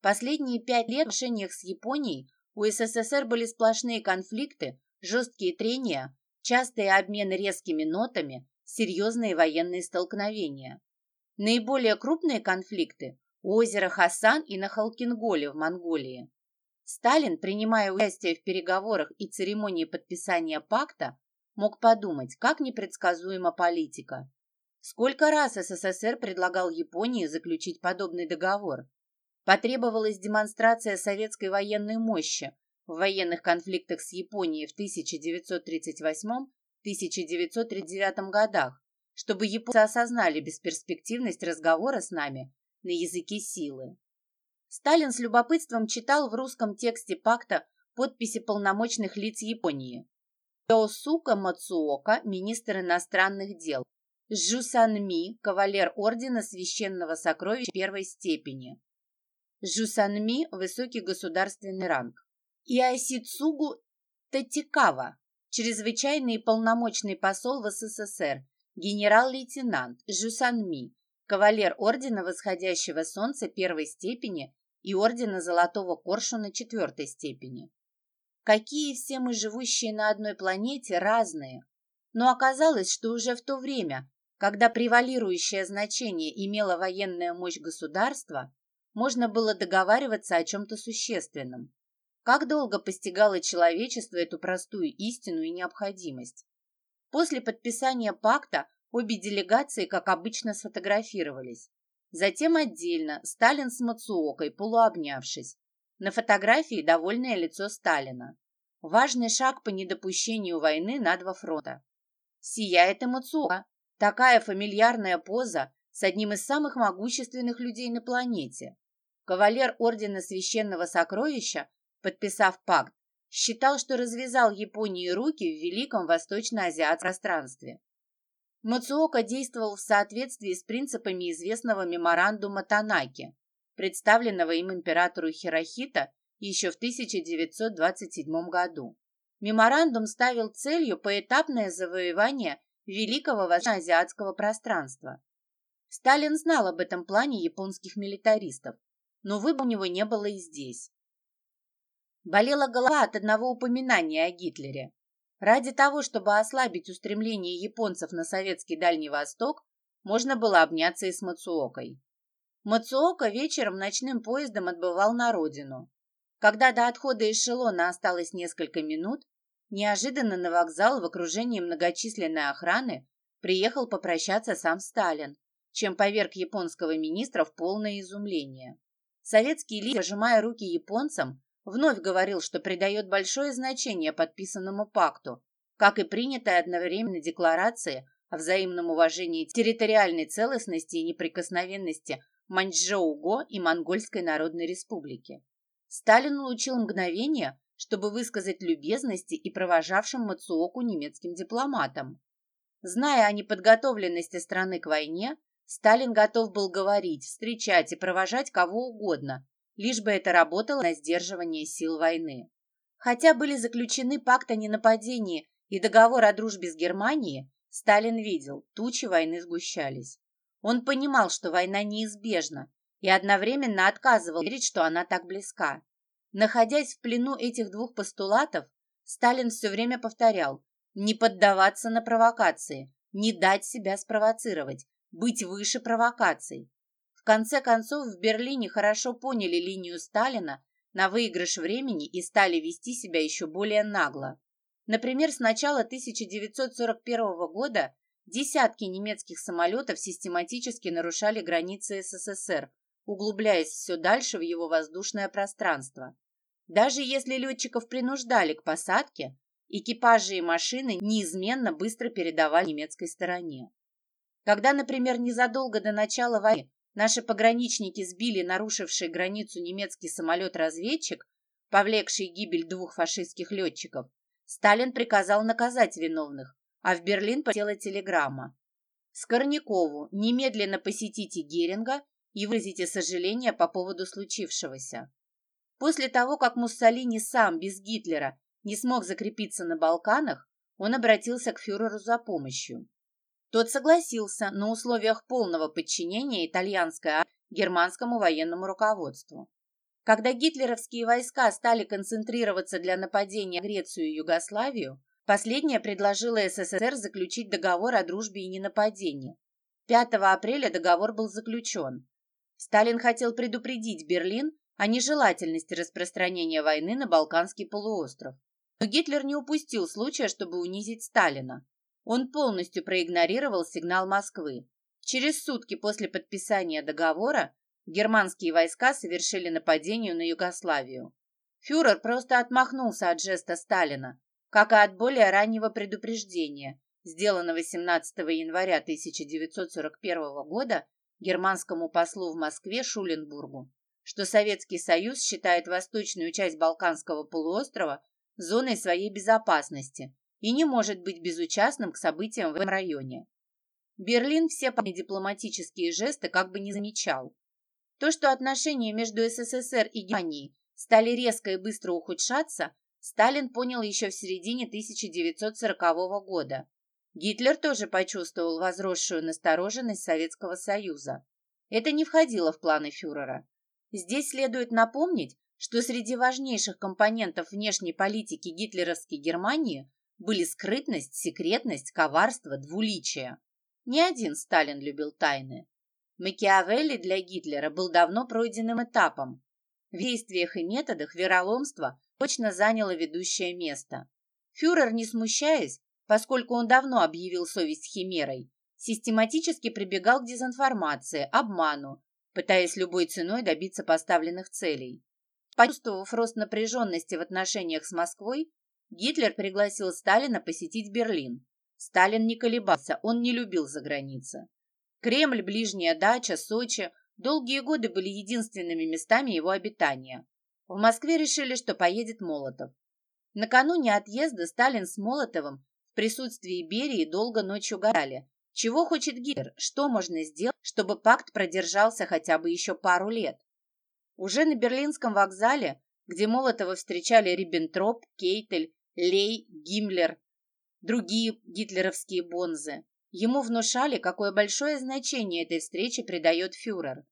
Последние пять лет в отношениях с Японией у СССР были сплошные конфликты, жесткие трения, частые обмены резкими нотами, серьезные военные столкновения. Наиболее крупные конфликты у озера Хасан и на Халкинголе в Монголии. Сталин, принимая участие в переговорах и церемонии подписания пакта, мог подумать, как непредсказуема политика. Сколько раз СССР предлагал Японии заключить подобный договор, Потребовалась демонстрация советской военной мощи в военных конфликтах с Японией в 1938-1939 годах, чтобы японцы осознали бесперспективность разговора с нами на языке силы. Сталин с любопытством читал в русском тексте пакта подписи полномочных лиц Японии. Йосука Мацуока, министр иностранных дел, Жусанми, кавалер ордена священного сокровища первой степени, Жусанми – высокий государственный ранг. И Асицугу Татикава – чрезвычайный полномочный посол в СССР, генерал-лейтенант Жусанми, кавалер Ордена Восходящего Солнца первой степени и Ордена Золотого Коршуна четвертой степени. Какие все мы, живущие на одной планете, разные. Но оказалось, что уже в то время, когда превалирующее значение имела военная мощь государства, можно было договариваться о чем-то существенном. Как долго постигало человечество эту простую истину и необходимость? После подписания пакта обе делегации, как обычно, сфотографировались. Затем отдельно Сталин с Мацуокой, полуобнявшись. На фотографии довольное лицо Сталина. Важный шаг по недопущению войны на два фронта. Сияет и Мацуока. Такая фамильярная поза с одним из самых могущественных людей на планете. Кавалер Ордена Священного Сокровища, подписав пакт, считал, что развязал Японии руки в Великом Восточно-Азиатском пространстве. Мацуока действовал в соответствии с принципами известного меморандума Танаки, представленного им императору Хирохита еще в 1927 году. Меморандум ставил целью поэтапное завоевание великого восточно-азиатского пространства. Сталин знал об этом плане японских милитаристов, но выбора у него не было и здесь. Болела голова от одного упоминания о Гитлере. Ради того, чтобы ослабить устремление японцев на советский Дальний Восток, можно было обняться и с Мацуокой. Мацуока вечером ночным поездом отбывал на родину. Когда до отхода эшелона осталось несколько минут, неожиданно на вокзал в окружении многочисленной охраны приехал попрощаться сам Сталин, чем поверг японского министра в полное изумление. Советский лидер, сжимая руки японцам, вновь говорил, что придает большое значение подписанному пакту, как и принятой одновременно декларации о взаимном уважении территориальной целостности и неприкосновенности Маньчжоу-Го и Монгольской Народной Республики. Сталин улучил мгновение, чтобы высказать любезности и провожавшим Мацуоку немецким дипломатам. Зная о неподготовленности страны к войне, Сталин готов был говорить, встречать и провожать кого угодно, лишь бы это работало на сдерживание сил войны. Хотя были заключены пакт о ненападении и договор о дружбе с Германией, Сталин видел, тучи войны сгущались. Он понимал, что война неизбежна, и одновременно отказывал верить, что она так близка. Находясь в плену этих двух постулатов, Сталин все время повторял не поддаваться на провокации, не дать себя спровоцировать, быть выше провокаций конце концов, в Берлине хорошо поняли линию Сталина на выигрыш времени и стали вести себя еще более нагло. Например, с начала 1941 года десятки немецких самолетов систематически нарушали границы СССР, углубляясь все дальше в его воздушное пространство. Даже если летчиков принуждали к посадке, экипажи и машины неизменно быстро передавали немецкой стороне. Когда, например, незадолго до начала войны Наши пограничники сбили нарушивший границу немецкий самолет-разведчик, повлекший гибель двух фашистских летчиков. Сталин приказал наказать виновных, а в Берлин полетела телеграмма. Скорнякову немедленно посетите Геринга и выразите сожаление по поводу случившегося. После того, как Муссолини сам без Гитлера не смог закрепиться на Балканах, он обратился к фюреру за помощью. Тот согласился на условиях полного подчинения итальянской германскому военному руководству. Когда гитлеровские войска стали концентрироваться для нападения на Грецию и Югославию, последняя предложила СССР заключить договор о дружбе и ненападении. 5 апреля договор был заключен. Сталин хотел предупредить Берлин о нежелательности распространения войны на Балканский полуостров. Но Гитлер не упустил случая, чтобы унизить Сталина. Он полностью проигнорировал сигнал Москвы. Через сутки после подписания договора германские войска совершили нападение на Югославию. Фюрер просто отмахнулся от жеста Сталина, как и от более раннего предупреждения, сделанного 17 января 1941 года германскому послу в Москве Шуленбургу, что Советский Союз считает восточную часть Балканского полуострова зоной своей безопасности и не может быть безучастным к событиям в этом районе. Берлин все дипломатические жесты как бы не замечал. То, что отношения между СССР и Германией стали резко и быстро ухудшаться, Сталин понял еще в середине 1940 года. Гитлер тоже почувствовал возросшую настороженность Советского Союза. Это не входило в планы фюрера. Здесь следует напомнить, что среди важнейших компонентов внешней политики гитлеровской Германии были скрытность, секретность, коварство, двуличие. Ни один Сталин любил тайны. Макиавелли для Гитлера был давно пройденным этапом. В действиях и методах вероломство точно заняло ведущее место. Фюрер, не смущаясь, поскольку он давно объявил совесть химерой, систематически прибегал к дезинформации, обману, пытаясь любой ценой добиться поставленных целей. Почувствовав рост напряженности в отношениях с Москвой, Гитлер пригласил Сталина посетить Берлин. Сталин не колебался, он не любил заграницы. Кремль, ближняя дача, Сочи долгие годы были единственными местами его обитания. В Москве решили, что поедет Молотов. Накануне отъезда Сталин с Молотовым в присутствии Берии долго ночью гадали, чего хочет Гитлер, что можно сделать, чтобы пакт продержался хотя бы еще пару лет. Уже на Берлинском вокзале, где Молотова встречали Риббентроп, Кейтель Лей, Гиммлер. другие гитлеровские бонзы. Ему внушали, какое большое значение этой встрече придает фюрер.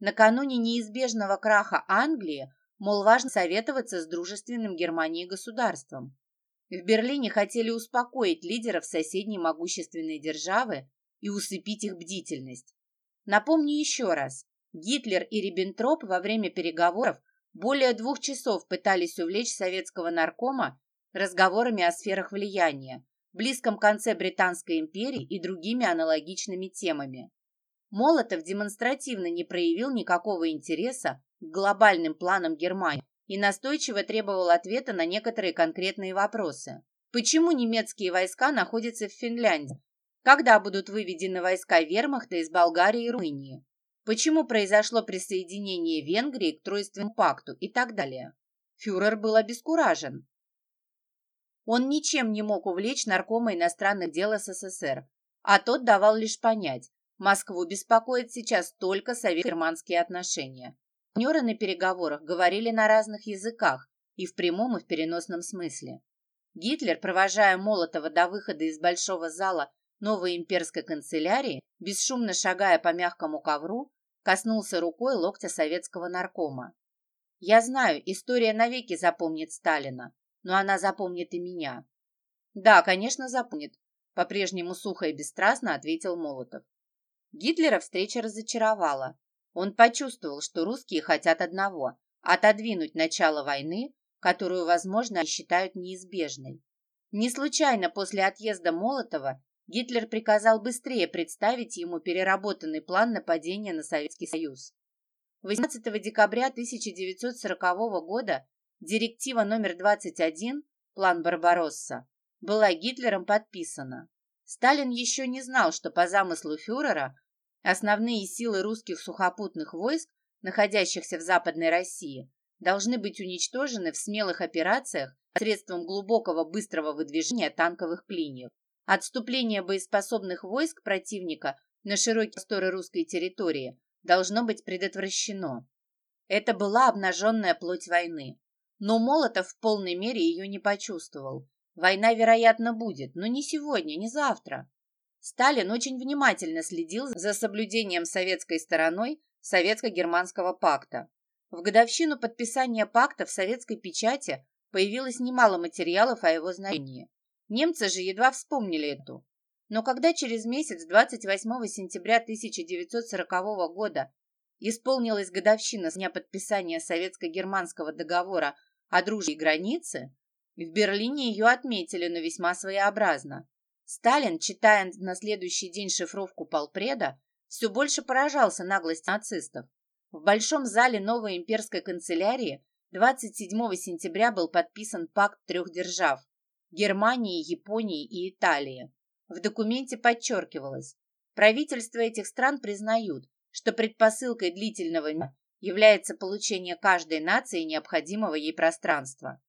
Накануне неизбежного краха Англии, мол, важно советоваться с дружественным Германией государством. В Берлине хотели успокоить лидеров соседней могущественной державы и усыпить их бдительность. Напомню еще раз, Гитлер и Риббентроп во время переговоров более двух часов пытались увлечь советского наркома разговорами о сферах влияния, близком конце Британской империи и другими аналогичными темами. Молотов демонстративно не проявил никакого интереса к глобальным планам Германии и настойчиво требовал ответа на некоторые конкретные вопросы. Почему немецкие войска находятся в Финляндии? Когда будут выведены войска вермахта из Болгарии и Румынии? Почему произошло присоединение Венгрии к Тройственному пакту и так далее? Фюрер был обескуражен. Он ничем не мог увлечь наркома иностранных дел СССР, а тот давал лишь понять, Москву беспокоит сейчас только совет-германские отношения. Партнеры на переговорах говорили на разных языках и в прямом и в переносном смысле. Гитлер, провожая Молотова до выхода из большого зала новой имперской канцелярии, бесшумно шагая по мягкому ковру, коснулся рукой локтя советского наркома. «Я знаю, история навеки запомнит Сталина, но она запомнит и меня. Да, конечно, запомнит, по-прежнему сухо и бесстрастно ответил Молотов. Гитлера встреча разочаровала. Он почувствовал, что русские хотят одного – отодвинуть начало войны, которую, возможно, считают неизбежной. Не случайно после отъезда Молотова Гитлер приказал быстрее представить ему переработанный план нападения на Советский Союз. 18 декабря 1940 года Директива номер 21, план Барбаросса, была Гитлером подписана. Сталин еще не знал, что по замыслу фюрера основные силы русских сухопутных войск, находящихся в Западной России, должны быть уничтожены в смелых операциях средством глубокого быстрого выдвижения танковых клиньев. Отступление боеспособных войск противника на широкие просторы русской территории должно быть предотвращено. Это была обнаженная плоть войны. Но Молотов в полной мере ее не почувствовал. Война, вероятно, будет, но не сегодня, не завтра. Сталин очень внимательно следил за соблюдением советской стороной Советско-германского пакта. В годовщину подписания пакта в советской печати появилось немало материалов о его значении. Немцы же едва вспомнили эту. Но когда через месяц, 28 сентября 1940 года, исполнилась годовщина с дня подписания Советско-германского договора о дружбе границы, в Берлине ее отметили, но весьма своеобразно. Сталин, читая на следующий день шифровку полпреда, все больше поражался наглости нацистов. В Большом зале новой имперской канцелярии 27 сентября был подписан пакт трех держав – Германии, Японии и Италии. В документе подчеркивалось, правительства этих стран признают, что предпосылкой длительного является получение каждой нации необходимого ей пространства.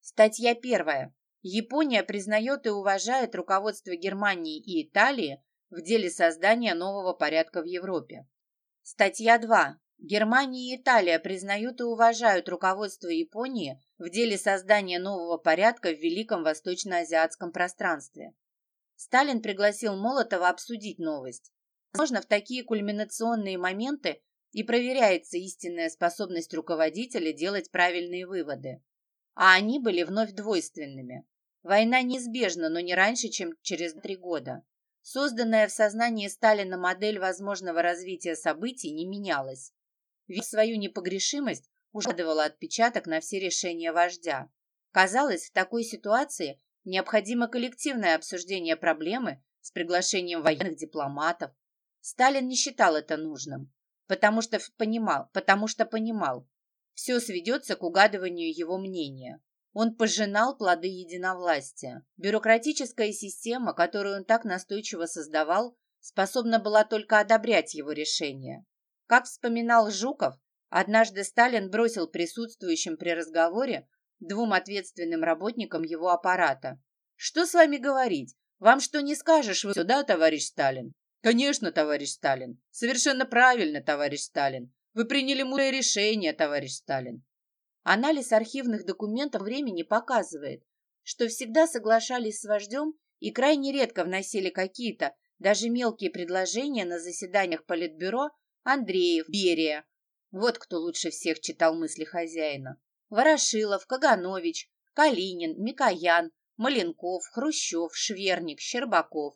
Статья первая. Япония признает и уважает руководство Германии и Италии в деле создания нового порядка в Европе. Статья 2. Германия и Италия признают и уважают руководство Японии в деле создания нового порядка в Великом Восточно-Азиатском пространстве. Сталин пригласил Молотова обсудить новость. Возможно, в такие кульминационные моменты и проверяется истинная способность руководителя делать правильные выводы. А они были вновь двойственными. Война неизбежна, но не раньше, чем через три года. Созданная в сознании Сталина модель возможного развития событий не менялась. Ведь свою непогрешимость уже давала отпечаток на все решения вождя. Казалось, в такой ситуации необходимо коллективное обсуждение проблемы с приглашением военных дипломатов. Сталин не считал это нужным потому что понимал, потому что понимал, все сведется к угадыванию его мнения. Он пожинал плоды единовластия. Бюрократическая система, которую он так настойчиво создавал, способна была только одобрять его решения. Как вспоминал Жуков, однажды Сталин бросил присутствующим при разговоре двум ответственным работникам его аппарата. «Что с вами говорить? Вам что не скажешь вы сюда, товарищ Сталин? Конечно, товарищ Сталин. Совершенно правильно, товарищ Сталин. Вы приняли мудрое решение, товарищ Сталин. Анализ архивных документов времени показывает, что всегда соглашались с вождем и крайне редко вносили какие-то, даже мелкие предложения на заседаниях Политбюро Андреев, Берия. Вот кто лучше всех читал мысли хозяина. Ворошилов, Каганович, Калинин, Микоян, Маленков, Хрущев, Шверник, Щербаков.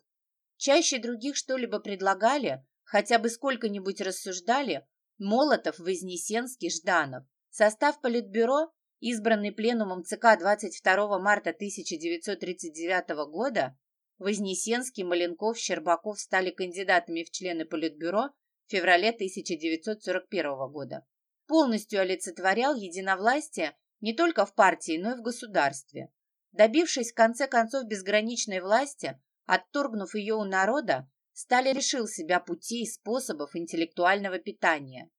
Чаще других что-либо предлагали, хотя бы сколько-нибудь рассуждали, Молотов, Вознесенский, Жданов. Состав Политбюро, избранный пленумом ЦК 22 марта 1939 года, Вознесенский, Маленков, Щербаков стали кандидатами в члены Политбюро в феврале 1941 года. Полностью олицетворял единовластие не только в партии, но и в государстве. Добившись в конце концов безграничной власти, отторгнув ее у народа, Сталин решил себя путей и способов интеллектуального питания.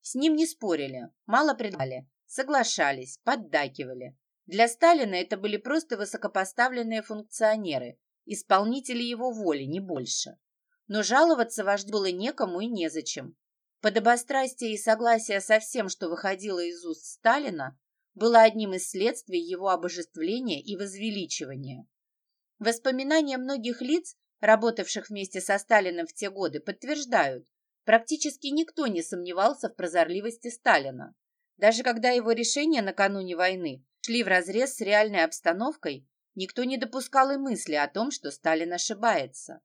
С ним не спорили, мало предлагали, соглашались, поддакивали. Для Сталина это были просто высокопоставленные функционеры, исполнители его воли, не больше. Но жаловаться вождю было некому и незачем. Подобострастие и согласие со всем, что выходило из уст Сталина, было одним из следствий его обожествления и возвеличивания. Воспоминания многих лиц, работавших вместе со Сталиным в те годы, подтверждают, практически никто не сомневался в прозорливости Сталина. Даже когда его решения накануне войны шли вразрез с реальной обстановкой, никто не допускал и мысли о том, что Сталин ошибается.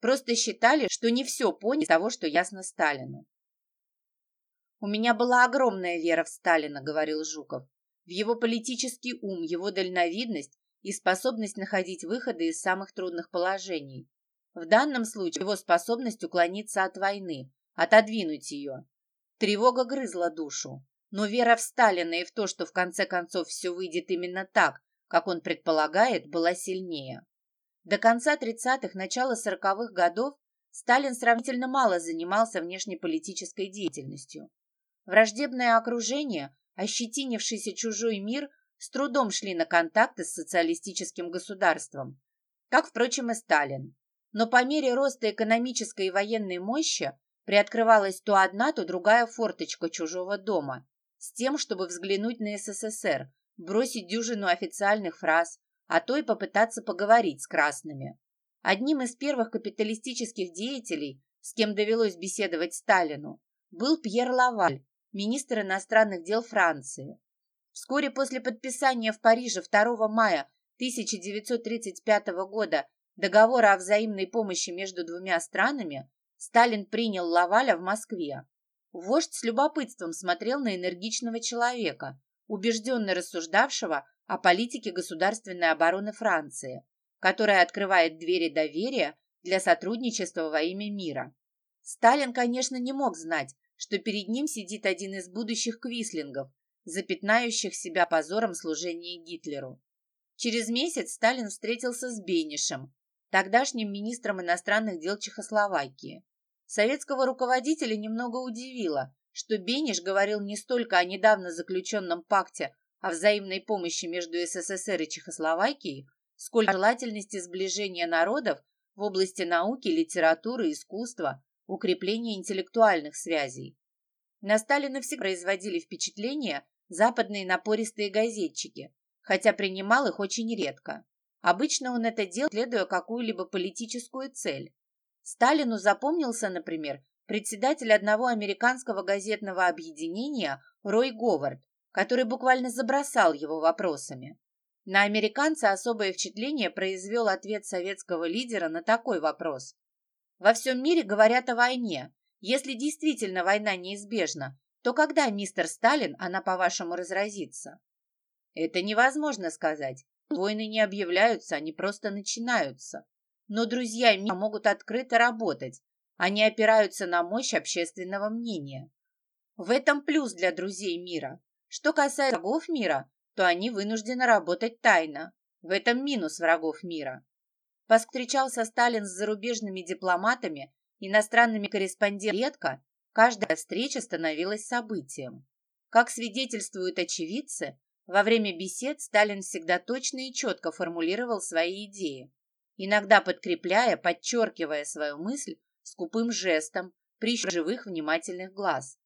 Просто считали, что не все поняли того, что ясно Сталину. «У меня была огромная вера в Сталина», — говорил Жуков в его политический ум, его дальновидность и способность находить выходы из самых трудных положений. В данном случае его способность уклониться от войны, отодвинуть ее. Тревога грызла душу, но вера в Сталина и в то, что в конце концов все выйдет именно так, как он предполагает, была сильнее. До конца 30-х, начала 40-х годов Сталин сравнительно мало занимался внешнеполитической деятельностью. Враждебное окружение ощетинившийся чужой мир с трудом шли на контакты с социалистическим государством, как, впрочем, и Сталин. Но по мере роста экономической и военной мощи приоткрывалась то одна, то другая форточка чужого дома, с тем, чтобы взглянуть на СССР, бросить дюжину официальных фраз, а то и попытаться поговорить с красными. Одним из первых капиталистических деятелей, с кем довелось беседовать Сталину, был Пьер Лаваль, министр иностранных дел Франции. Вскоре после подписания в Париже 2 мая 1935 года договора о взаимной помощи между двумя странами Сталин принял Лаваля в Москве. Вождь с любопытством смотрел на энергичного человека, убежденно рассуждавшего о политике государственной обороны Франции, которая открывает двери доверия для сотрудничества во имя мира. Сталин, конечно, не мог знать, что перед ним сидит один из будущих квислингов, запятнающих себя позором служения Гитлеру. Через месяц Сталин встретился с Бенишем, тогдашним министром иностранных дел Чехословакии. Советского руководителя немного удивило, что Бениш говорил не столько о недавно заключенном пакте о взаимной помощи между СССР и Чехословакией, сколько о желательности сближения народов в области науки, литературы, искусства, укрепления интеллектуальных связей. На Сталина всегда производили впечатление западные напористые газетчики, хотя принимал их очень редко. Обычно он это делал, следуя какую-либо политическую цель. Сталину запомнился, например, председатель одного американского газетного объединения Рой Говард, который буквально забросал его вопросами. На американца особое впечатление произвел ответ советского лидера на такой вопрос. Во всем мире говорят о войне. Если действительно война неизбежна, то когда, мистер Сталин, она, по-вашему, разразится? Это невозможно сказать. Войны не объявляются, они просто начинаются. Но друзья мира могут открыто работать. Они опираются на мощь общественного мнения. В этом плюс для друзей мира. Что касается врагов мира, то они вынуждены работать тайно. В этом минус врагов мира. Повстречался Сталин с зарубежными дипломатами, иностранными корреспондентами редко, каждая встреча становилась событием. Как свидетельствуют очевидцы, во время бесед Сталин всегда точно и четко формулировал свои идеи, иногда подкрепляя, подчеркивая свою мысль скупым жестом, при живых внимательных глаз.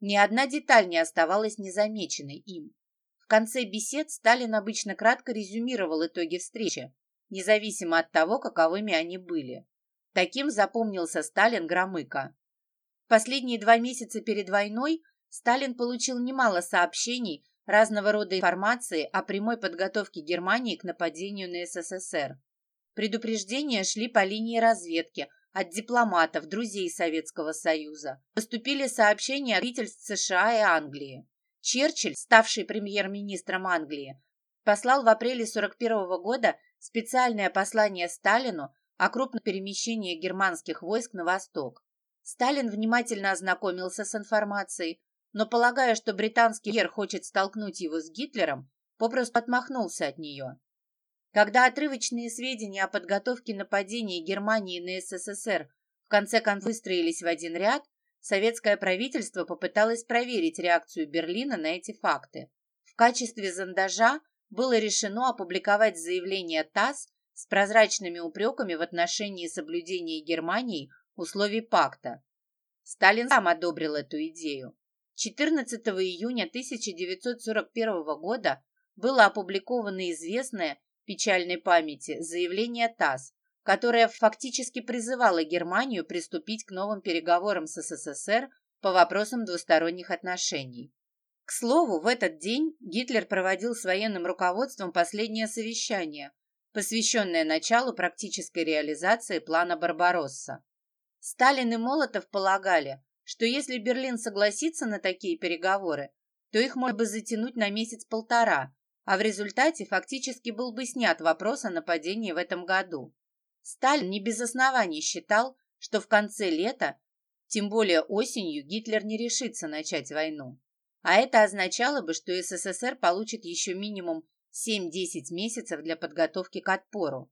Ни одна деталь не оставалась незамеченной им. В конце бесед Сталин обычно кратко резюмировал итоги встречи, независимо от того, каковыми они были. Таким запомнился Сталин Громыко. Последние два месяца перед войной Сталин получил немало сообщений разного рода информации о прямой подготовке Германии к нападению на СССР. Предупреждения шли по линии разведки от дипломатов, друзей Советского Союза. Поступили сообщения от правительств США и Англии. Черчилль, ставший премьер-министром Англии, послал в апреле 1941 года специальное послание Сталину о крупном перемещении германских войск на восток. Сталин внимательно ознакомился с информацией, но, полагая, что британский премьер хочет столкнуть его с Гитлером, попросту отмахнулся от нее. Когда отрывочные сведения о подготовке нападения Германии на СССР в конце концов выстроились в один ряд, советское правительство попыталось проверить реакцию Берлина на эти факты. В качестве зондажа было решено опубликовать заявление ТАСС с прозрачными упреками в отношении соблюдения Германией условий пакта. Сталин сам одобрил эту идею. 14 июня 1941 года было опубликовано известное печальной памяти заявление ТАСС, которое фактически призывало Германию приступить к новым переговорам с СССР по вопросам двусторонних отношений. К слову, в этот день Гитлер проводил с военным руководством последнее совещание, посвященное началу практической реализации плана Барбаросса. Сталин и Молотов полагали, что если Берлин согласится на такие переговоры, то их можно бы затянуть на месяц-полтора, а в результате фактически был бы снят вопрос о нападении в этом году. Сталин не без оснований считал, что в конце лета, тем более осенью, Гитлер не решится начать войну. А это означало бы, что СССР получит еще минимум 7-10 месяцев для подготовки к отпору.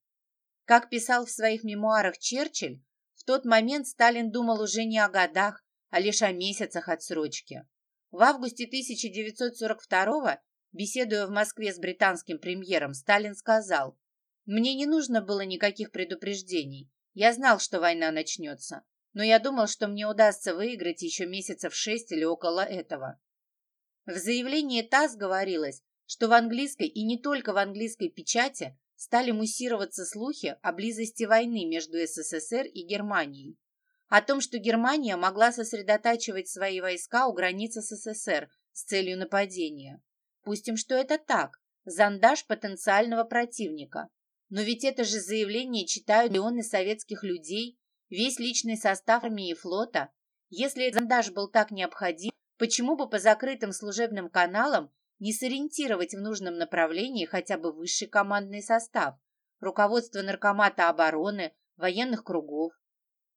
Как писал в своих мемуарах Черчилль, в тот момент Сталин думал уже не о годах, а лишь о месяцах отсрочки. В августе 1942 беседуя в Москве с британским премьером, Сталин сказал, мне не нужно было никаких предупреждений. Я знал, что война начнется. Но я думал, что мне удастся выиграть еще месяцев шесть или около этого. В заявлении ТАСС говорилось, что в английской и не только в английской печати стали муссироваться слухи о близости войны между СССР и Германией. О том, что Германия могла сосредотачивать свои войска у границы СССР с целью нападения. Пустим, что это так, зондаж потенциального противника. Но ведь это же заявление читают миллионы советских людей, весь личный состав армии и флота. Если зондаж был так необходим, почему бы по закрытым служебным каналам не сориентировать в нужном направлении хотя бы высший командный состав, руководство Наркомата обороны, военных кругов?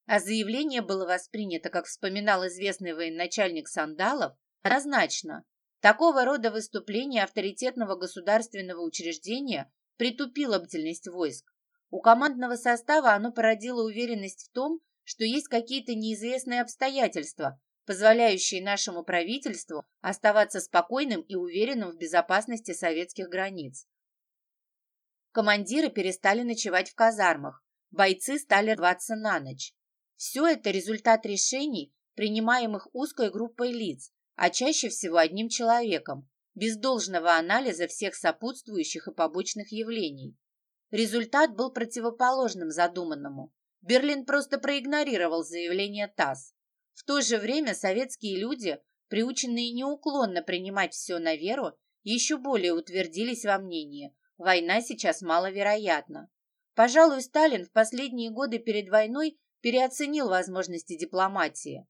А заявление было воспринято, как вспоминал известный военачальник Сандалов, однозначно. Такого рода выступление авторитетного государственного учреждения притупило бдительность войск. У командного состава оно породило уверенность в том, что есть какие-то неизвестные обстоятельства, позволяющие нашему правительству оставаться спокойным и уверенным в безопасности советских границ. Командиры перестали ночевать в казармах, бойцы стали рваться на ночь. Все это результат решений, принимаемых узкой группой лиц, а чаще всего одним человеком, без должного анализа всех сопутствующих и побочных явлений. Результат был противоположным задуманному. Берлин просто проигнорировал заявление ТАСС. В то же время советские люди, приученные неуклонно принимать все на веру, еще более утвердились во мнении – война сейчас маловероятна. Пожалуй, Сталин в последние годы перед войной переоценил возможности дипломатии.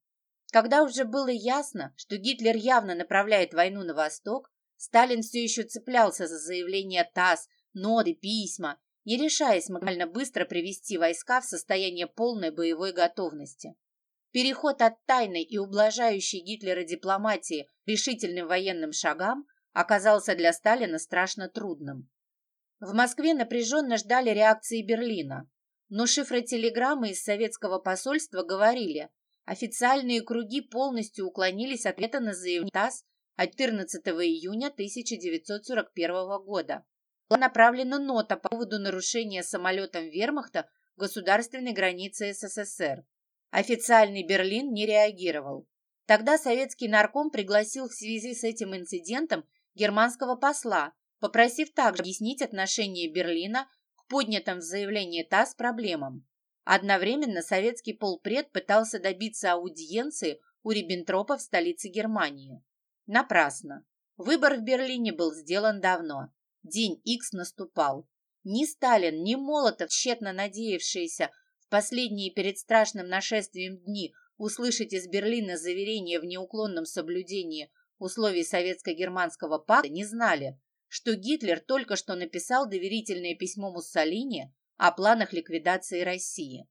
Когда уже было ясно, что Гитлер явно направляет войну на восток, Сталин все еще цеплялся за заявления ТАСС, ноды, письма, не решаясь максимально быстро привести войска в состояние полной боевой готовности. Переход от тайной и ублажающей Гитлера дипломатии решительным военным шагам оказался для Сталина страшно трудным. В Москве напряженно ждали реакции Берлина, но шифры телеграммы из советского посольства говорили, официальные круги полностью уклонились от ответа на заявление ТАСС от 14 июня 1941 года. Была направлена нота по поводу нарушения самолетом вермахта государственной границы СССР. Официальный Берлин не реагировал. Тогда советский нарком пригласил в связи с этим инцидентом германского посла, попросив также объяснить отношение Берлина к поднятым в заявлении ТАСС проблемам. Одновременно советский полпред пытался добиться аудиенции у Риббентропа в столице Германии. Напрасно. Выбор в Берлине был сделан давно. День Икс наступал. Ни Сталин, ни Молотов, тщетно надеявшиеся последние перед страшным нашествием дни услышать из Берлина заверение в неуклонном соблюдении условий советско-германского пакта, не знали, что Гитлер только что написал доверительное письмо Муссолини о планах ликвидации России.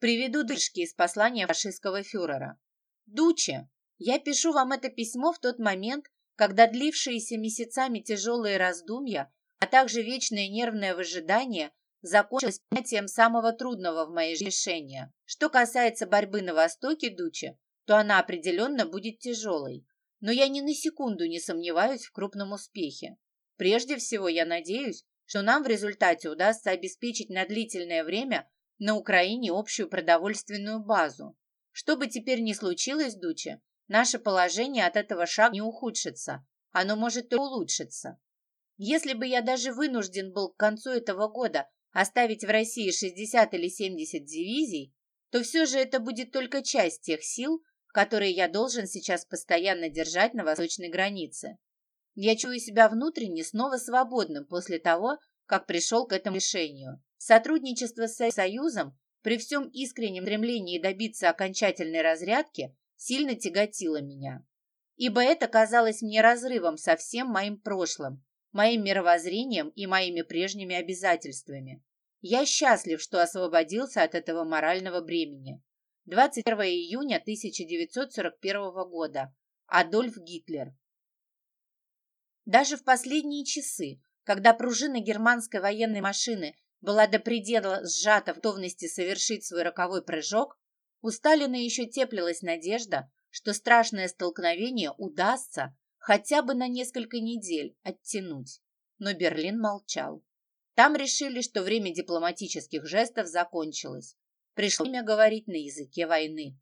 Приведу дышки из послания фашистского фюрера. «Дуче, я пишу вам это письмо в тот момент, когда длившиеся месяцами тяжелые раздумья, а также вечное нервное выжидание закончилось принятием самого трудного в моей решении. Что касается борьбы на Востоке Дуче, то она определенно будет тяжелой. Но я ни на секунду не сомневаюсь в крупном успехе. Прежде всего, я надеюсь, что нам в результате удастся обеспечить на длительное время на Украине общую продовольственную базу. Что бы теперь ни случилось, Дуче, наше положение от этого шага не ухудшится, оно может и улучшиться. Если бы я даже вынужден был к концу этого года оставить в России 60 или 70 дивизий, то все же это будет только часть тех сил, которые я должен сейчас постоянно держать на восточной границе. Я чую себя внутренне снова свободным после того, как пришел к этому решению. Сотрудничество с Союзом при всем искреннем стремлении добиться окончательной разрядки сильно тяготило меня. Ибо это казалось мне разрывом со всем моим прошлым, моим мировоззрением и моими прежними обязательствами. Я счастлив, что освободился от этого морального бремени. 21 июня 1941 года. Адольф Гитлер. Даже в последние часы, когда пружина германской военной машины была до предела сжата в готовности совершить свой роковой прыжок, у Сталина еще теплилась надежда, что страшное столкновение удастся хотя бы на несколько недель оттянуть. Но Берлин молчал. Там решили, что время дипломатических жестов закончилось. Пришло время говорить на языке войны.